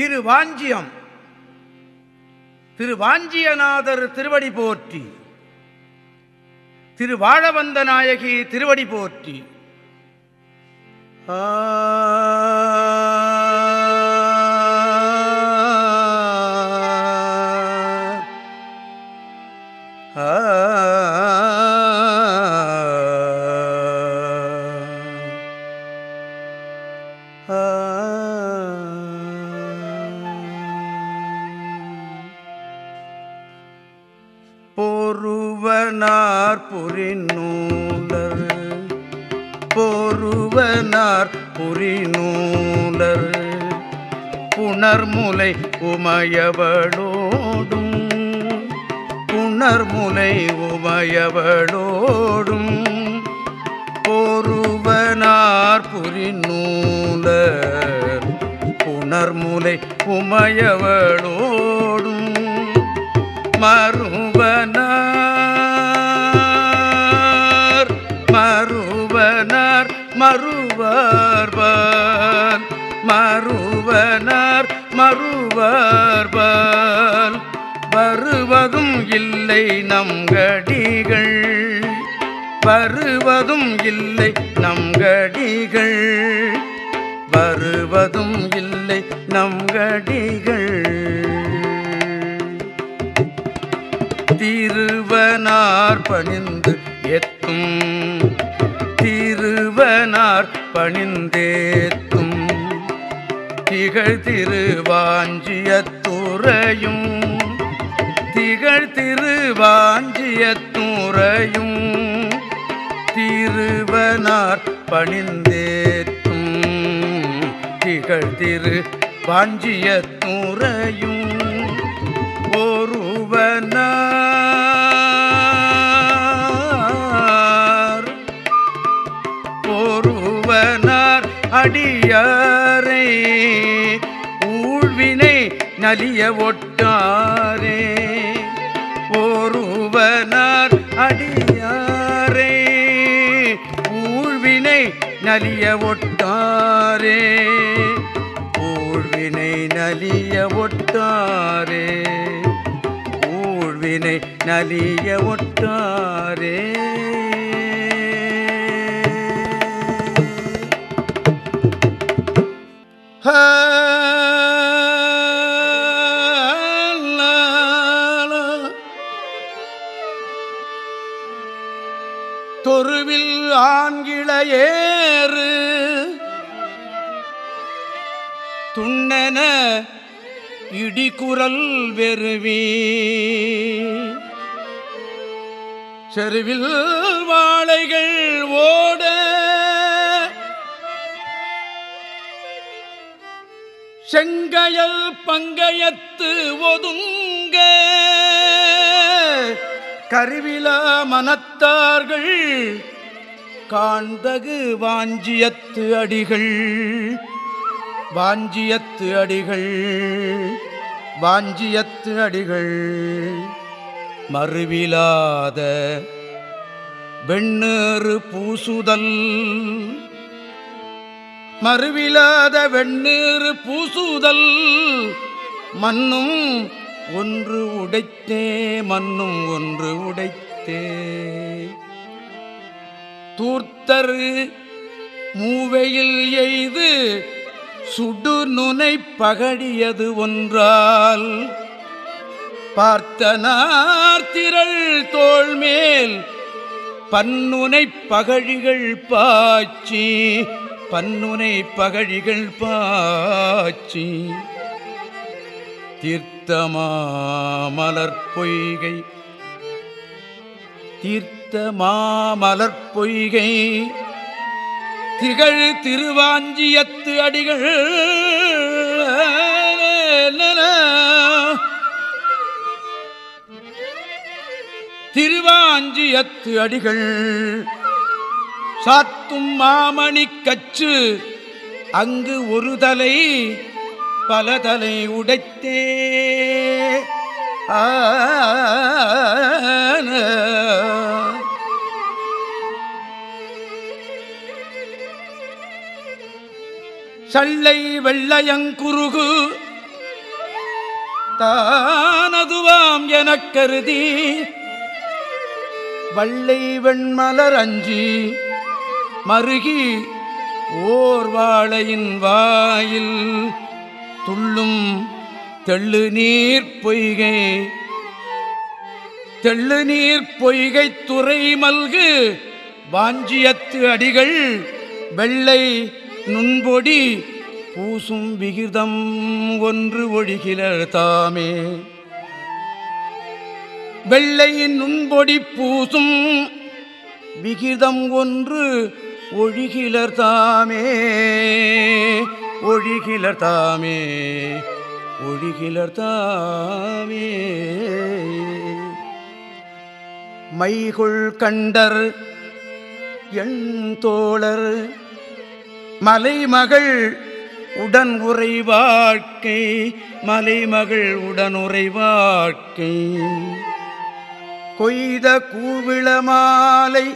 திருவாஞ்சியம். திருவாஞ்சியநாதர் திருவடி போற்றி. திருவாழவந்த நாயகி திருவடி போற்றி. ஆ. பொருவனார் புரிநூலர் பொருவனார் புரிநூலர் புணர்முலை உமையவளோடும் புணர்முலை உமையவளோடும். பொருவனார் புரிநூலர் புணர்முலை உமையவளோடும். மறுவனார் வருவதும் இல்லை நம் கடிகள். வருவதும் இல்லை நம் கடிகள். திருவனார் பணிந்து எத்தும் திருவனார் பணிந்தேத்தும் திகழ் திருவாஞ்சியத்துறையும் திகழ் திருவாஞ்சியத்துறையும் திருவனார் பணிந்தேத்தும் திகழ் திரு தூரையும் ஒருவனார். ஒருவனார் அடியாரே ஊழ்வினை நலிய ஒட்டாரே. ஒருவனார் அடிய நலிய ஒட்டாரே. ஊழ்வினை நலிய ஒட்டாரே. ஊழ்வினை நலிய ஒட்டாரே. தொருவில் ஆண்கிளையேறு. துண்ணன இடிகுரல் வெறுவி செருவில் வாழைகள் ஓட. செங்கயல் பங்கயத்து ஒதுங்க. கருவிலா மனத்தார்கள் காண்தகு வாஞ்சியத்து அடிகள். வாஞ்சியத்து அடிகள் வாஞ்சியத்து அடிகள். மறுவிலாத வெண்ணேறு பூசுதல். மறுவிலாத வெண்ணீர் பூசுதல். மண்ணும் ஒன்று உடைத்தே மண்ணும் ஒன்று உடைத்தே. தூர்த்தரு மூவையில் எய்து சுடு நுனை பகடியது ஒன்றால். பார்த்தனார்த்திரள் தோள்மேல் பன்னுனை பகழிகள் பாச்சி பன்னுனை பகழிகள் பாச்சி தீர்த்தமாமலர் பொய்கை. தீர்த்தமாமலர் பொய்கை. திகழ் திருவாஞ்சியத்து அடிகள். திருவாஞ்சியத்து அடிகள். சாத்தும் மாமணி கச்சு அங்கு ஒரு தலை பல தலை உடைத்தே. ஆ சள்ளை வெள்ளையங்குருகு. தானதுவாம் எனக் கருதி. வள்ளை வெண்மலர் அஞ்சி மருகி ஓர்வாளையின் வாயில். துள்ளும் தெள்ளு நீர் பொய்கை. தெள்ளு நீர் பொய்கை துறை மல்கு வாஞ்சியத்து அடிகள் வெள்ளை நுண்பொடி பூசும் விகிதம் ஒன்று ஒழிகிலர் தாமே. வெள்ளையின் நுண்பொடி பூசும் விகிதம் ஒன்று ஒழிகிலர் தாமே. ஒழிகிலர் தாமே ஒழிகிலர் தாமே. மைகுள் கண்டர் எண் தோழர் மலைமகள் உடன் உரை வாழ்க்கை மலைமகள் உடன் உரை வாழ்க்கை. கொய்த கூவிள மாலை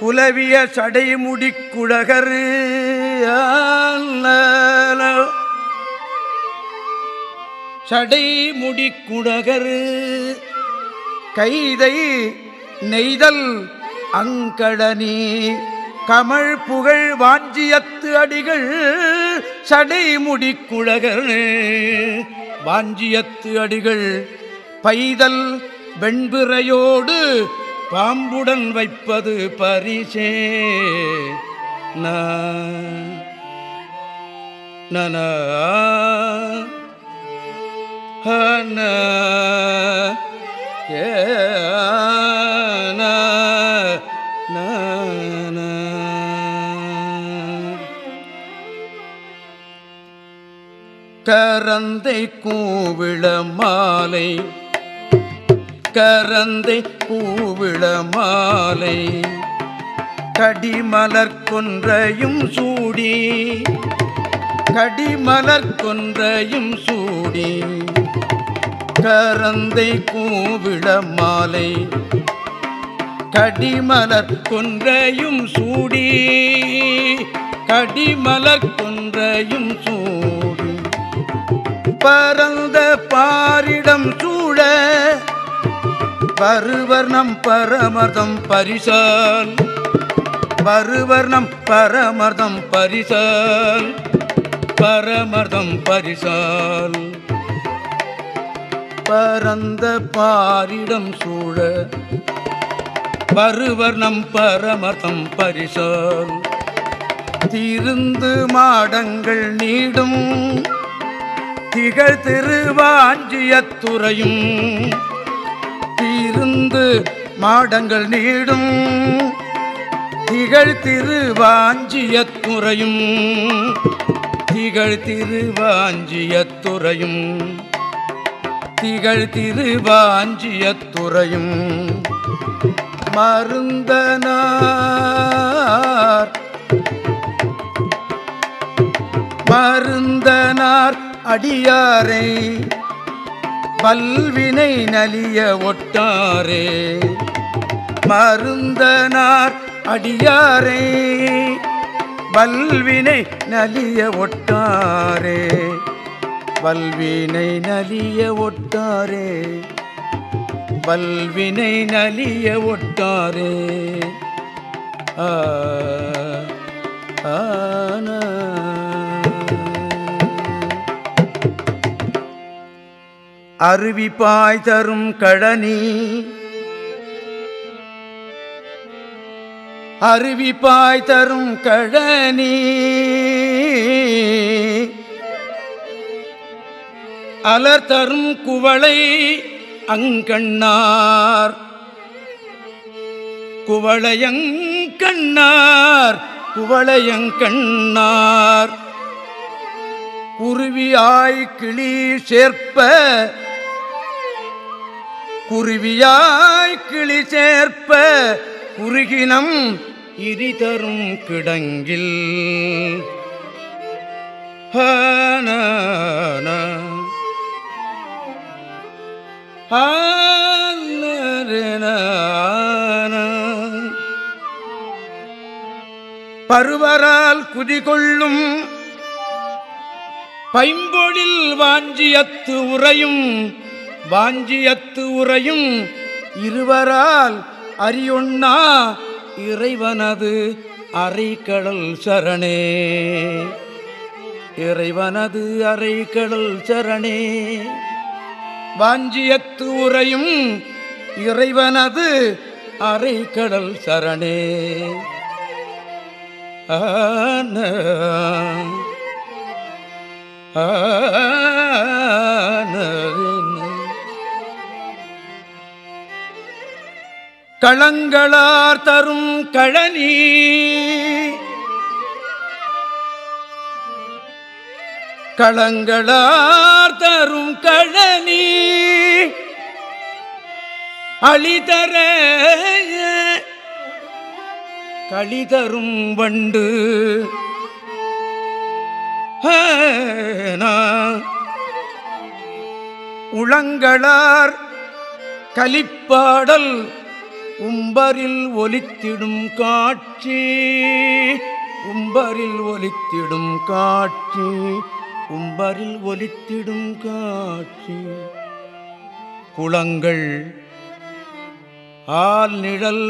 குலவிய சடைமுடி குழகர் சடைமுடி குழகர் கைதை நெய்தல் அங்கடனி. கமழ் புகழ் வாஞ்சியத்து அடிகள் சடைமுடி குழகர் வாஞ்சியத்து அடிகள் பைதல் வெண்பிறையோடு பாம்புடன் வைப்பது பரிசே. நன ஹன கரந்தை கூவிள மாலை கரந்தை கூவிள மாலை கடிமலர் கொன்றையும் சூடி கடிமலர் கொன்றையும் சூடி கரந்தை கூவிள மாலை கடிமலர் கொன்றையும் சூடி கடிமலர் கொன்றையும் சூடி. பரந்த பாரிடம் சூழ வருவர் நம் பரமர்தம் பரிசால். வருவர் நம் பரமர்தம் பரிசால். பரமர்தம் பரிசால். பரந்த பாரிடம் சூழ. வருவர் நம் பரமர்தம் பரிசால். திருந்து மாடங்கள் நீடும். திகழ் திருவாஞ்சியத்துறையும் தீர்ந்து மாடங்கள் நீடும். திகழ் திருவாஞ்சியத்துறையும் திகழ் திருவாஞ்சியத்துறையும் திகழ் திருவாஞ்சியத்துறையும் மருந்தனார் மருந்தனார் அடியாரை பல்வினை நலிய ஒட்டாரே மருந்தனார் அடியாரே பல்வினை நலிய ஒட்டாரே பல்வினை நலிய ஒட்டாரே பல்வினை நலிய ஒட்டாரே. ஆ. ஆனா அருவிப்பாய் தரும் கழனி அருவிப்பாய் தரும் கழனி அலர் தரும் குவளை அங்கண்ணார். குவளையங்கண்ணார் குவளையங்கண்ணார் குருவியாய் கிளி சேர்ப்ப குருவியாய் கிளி சேர்ப்ப குறுகினம் இரி தரும் கிடங்கில் பருவரால் குதிகொள்ளும் பைம்பொழில் வாஞ்சியத்து உறையும் வாஞ்சியத்து உரையும் இருவரால் அறியொண்ணா இறைவனது அரைக்கடல் சரணே. இறைவனது அரைக்கடல் சரணே. வாஞ்சியத்து உரையும் இறைவனது அரைக்கடல் சரணே. ஆன. களங்களார் தரும் கழனி. களங்களார் தரும் கழனி. அழிதர களிதரும் வண்டு. உளங்களார் கலிப்பாடல் உம்பரில் ஒலித்திடும் காட்சி உம்பரில் ஒலித்திடும் காட்சி உம்பரில் ஒலித்திடும் காட்சி. குளங்கள் ஆல் நிழல்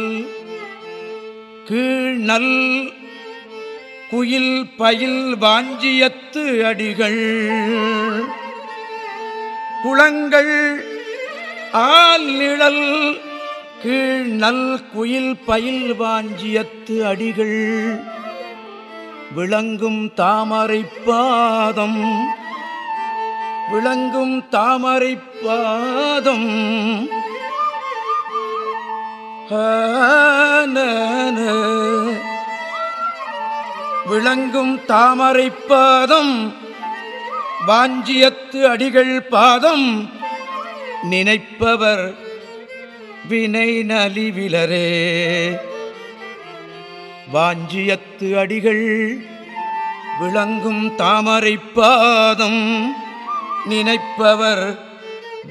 கீழ்நல் குயில் பயில் வாஞ்சியத்து அடிகள். குளங்கள் ஆல் நிழல் கீழ் நல் குயில் பயில் வாஞ்சியத்து அடிகள். விளங்கும் தாமரை பாதம். விளங்கும் தாமரை பாதம். விளங்கும் தாமரை பாதம். வாஞ்சியத்து அடிகள் பாதம். நினைப்பவர் வினை நலிவிலரே. வாஞ்சியத்து அடிகள் விளங்கும் தாமரை பாதம் நினைப்பவர்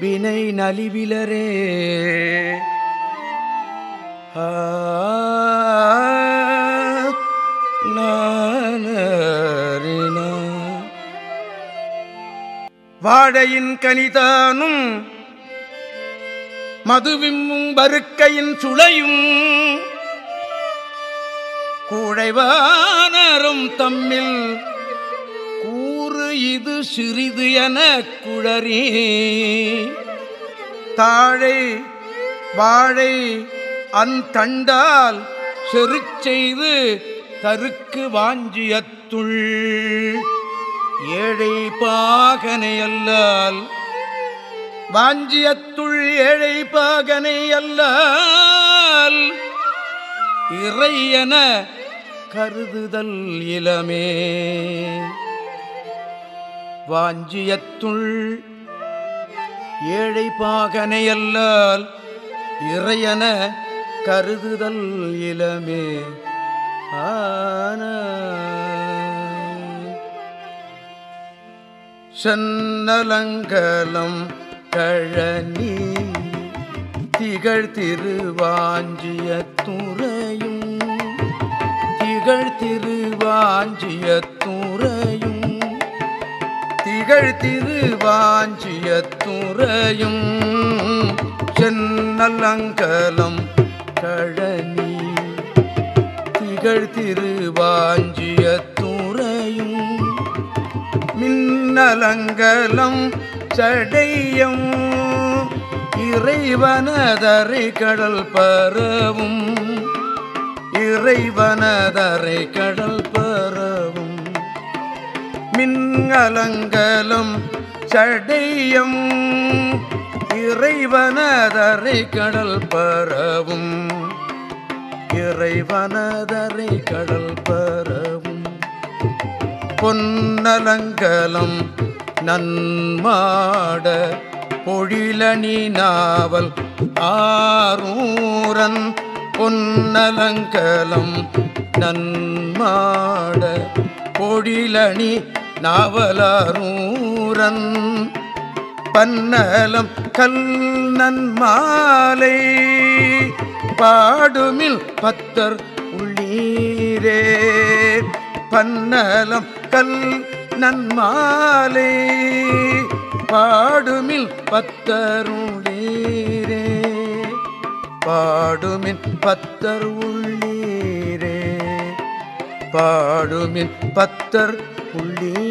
வினை நலிவிலரே. வாழையின் கனிதானும் மதுவிம்மும் வருக்கையின் சுளையும் கூழைவானரும் தம்மில் கூறு இது சிறிது என குழறி. தாழை வாழை அந்தண்டால் செருச்செய்து தருக்கு வாஞ்சியத்துள். ஏழை பாகனை அல்லால் வாஞ்சியத்துள் ஏழை பாகனை அல்லால் இறையென கருதுதல் இளமே. வாஞ்சியத்துள் ஏழை பாகனை அல்லால் இறையன கருதுதல் இளமே. ஆன சென்னலங்கலம் கழனி திகழ் திருவாஞ்சிய துறையும் திகழ் திருவாஞ்சிய துறையும் திகழ் திருவாஞ்சிய துறையும். சென்னலங்கலம் கழனி திகழ் திருவாஞ்சிய துறையும் மின்னலங்கலம் சடையும். இறைவனதரை கடல் பரவும். இறைவனதரை கடல் பரவும். மின்னலங்கலம் சடையும். இறைவனதரை கடல் பரவும். இறைவனதரை கடல் பரவும். பொன்னலங்கலம் நன்மாட பொழிலணி நாவல் ஆரூரன் பொன்னலங்கலம் நன்மாட பொழிலணி நாவலாரூரன் பன்னலம் கல் நன்மாலை பாடுமில் பத்தர் உள்ளீரே பன்னலம் கல் நன்மாலே பாடுமில் பத்தருளீரே. பாடுமின் பத்தர் உள்ளீரே. பாடுமின் பத்தர் உள்ளீரே.